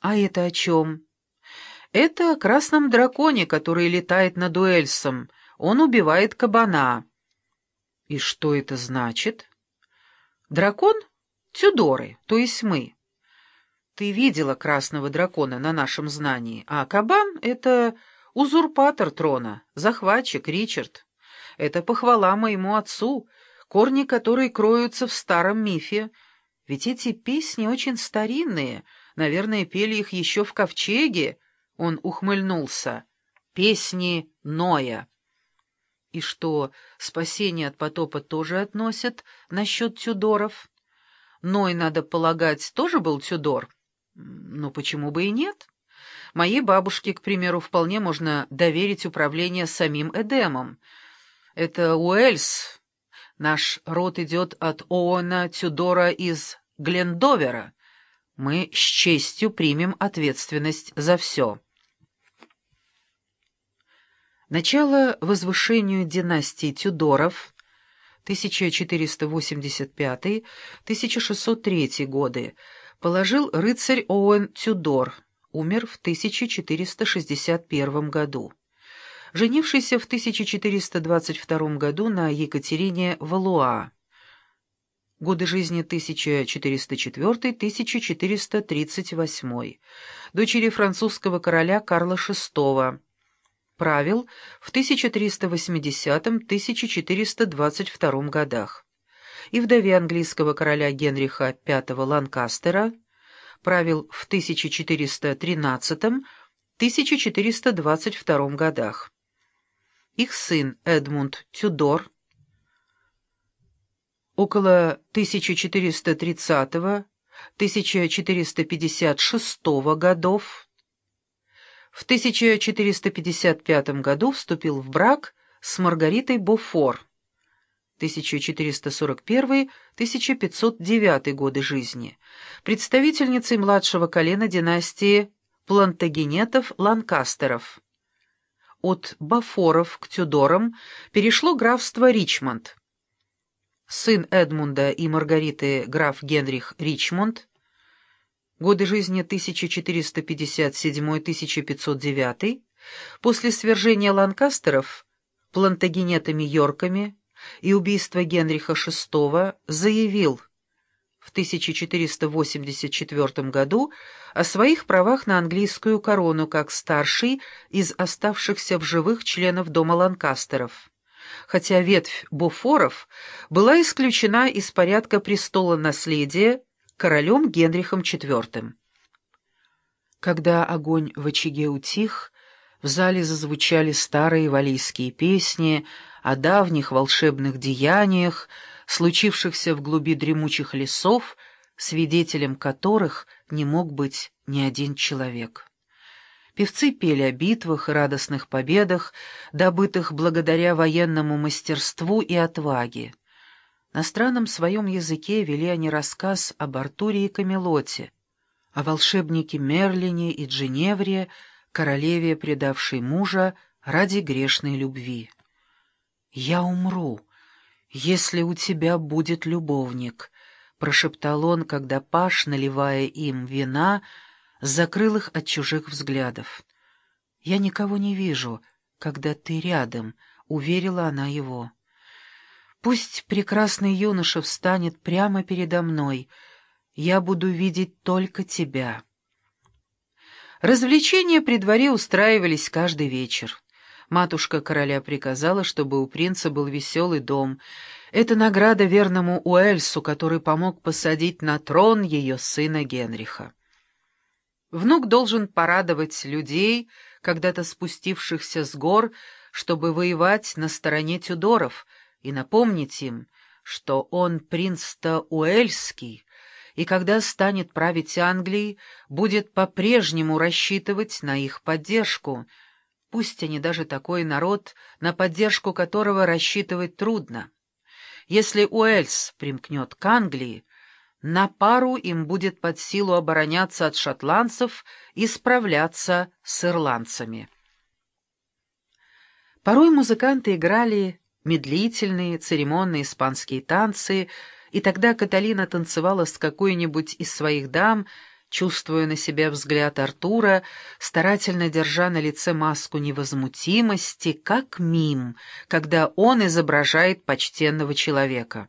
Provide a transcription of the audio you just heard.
«А это о чем?» «Это о красном драконе, который летает над Уэльсом. Он убивает кабана». «И что это значит?» «Дракон — Тюдоры, то есть мы. Ты видела красного дракона на нашем знании, а кабан — это узурпатор трона, захватчик Ричард. Это похвала моему отцу, корни которой кроются в старом мифе, ведь эти песни очень старинные, наверное, пели их еще в ковчеге. Он ухмыльнулся. Песни Ноя. И что, спасение от потопа тоже относят насчет Тюдоров? Ной, надо полагать, тоже был Тюдор? Ну, почему бы и нет? Моей бабушке, к примеру, вполне можно доверить управление самим Эдемом. Это Уэльс. Наш род идет от Оуэна Тюдора из Глендовера. Мы с честью примем ответственность за все. Начало возвышению династии Тюдоров 1485-1603 годы положил рыцарь Оуэн Тюдор, умер в 1461 году. Женившийся в 1422 году на Екатерине Валуа годы жизни 1404-1438, дочери французского короля Карла VI, правил в 1380-1422 годах, и вдове английского короля Генриха V Ланкастера, правил в 1413-1422 годах. Их сын Эдмунд Тюдор, около 1430-1456 годов. В 1455 году вступил в брак с Маргаритой Бофор, 1441-1509 годы жизни, представительницей младшего колена династии Плантагенетов-Ланкастеров. От Бафоров к Тюдорам перешло графство Ричмонд сын Эдмунда и Маргариты граф Генрих Ричмонд, годы жизни 1457-1509, после свержения Ланкастеров, плантагенетами Йорками и убийства Генриха VI, заявил в 1484 году о своих правах на английскую корону как старший из оставшихся в живых членов дома Ланкастеров хотя ветвь Буфоров была исключена из порядка престола наследия королем Генрихом IV. Когда огонь в очаге утих, в зале зазвучали старые валийские песни о давних волшебных деяниях, случившихся в глуби дремучих лесов, свидетелем которых не мог быть ни один человек. Певцы пели о битвах и радостных победах, добытых благодаря военному мастерству и отваге. На странном своем языке вели они рассказ об Артуре и Камелоте, о волшебнике Мерлине и Дженевре, королеве, предавшей мужа ради грешной любви. «Я умру, если у тебя будет любовник», — прошептал он, когда Паш, наливая им вина, — закрыл их от чужих взглядов. «Я никого не вижу, когда ты рядом», — уверила она его. «Пусть прекрасный юноша встанет прямо передо мной. Я буду видеть только тебя». Развлечения при дворе устраивались каждый вечер. Матушка короля приказала, чтобы у принца был веселый дом. Это награда верному Уэльсу, который помог посадить на трон ее сына Генриха. Внук должен порадовать людей, когда-то спустившихся с гор, чтобы воевать на стороне Тюдоров, и напомнить им, что он принц-то Уэльский, и когда станет править Англией, будет по-прежнему рассчитывать на их поддержку, пусть они даже такой народ, на поддержку которого рассчитывать трудно. Если Уэльс примкнет к Англии, на пару им будет под силу обороняться от шотландцев и справляться с ирландцами. Порой музыканты играли медлительные, церемонные испанские танцы, и тогда Каталина танцевала с какой-нибудь из своих дам, чувствуя на себя взгляд Артура, старательно держа на лице маску невозмутимости, как мим, когда он изображает почтенного человека.